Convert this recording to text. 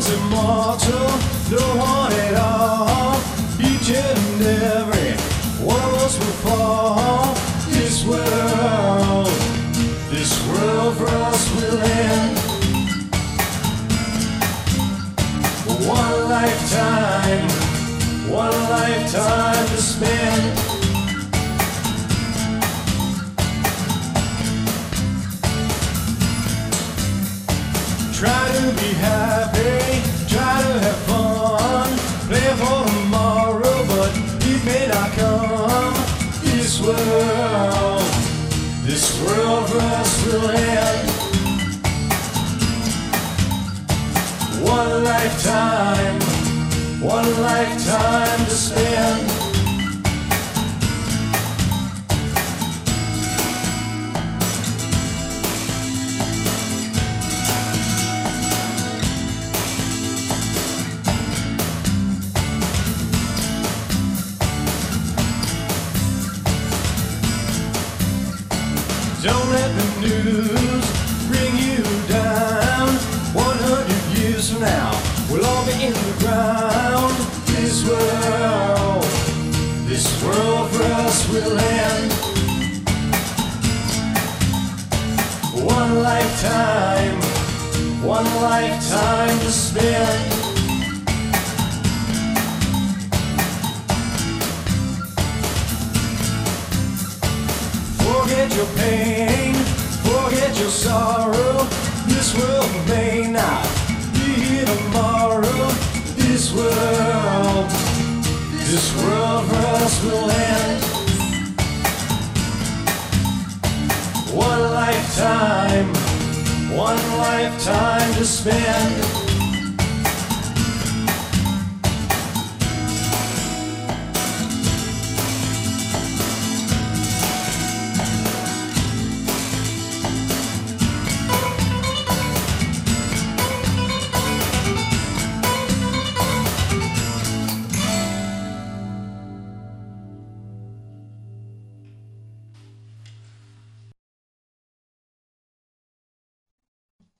one's immortal, no one at all. Each and every one of us will fall. This world, this world for us will end. One lifetime, one lifetime to spend. Try to be happy, try to have fun, play for tomorrow, but it may not come. This world, this world for us will end. One lifetime, one lifetime to spend. Don't let the news bring you down. 100 years from now, we'll all be in the ground. This world, this world for us will end. One lifetime, one lifetime to spend. Your pain, forget your sorrow. This world may not be here tomorrow. This world, this world for us will end. One lifetime, one lifetime to spend.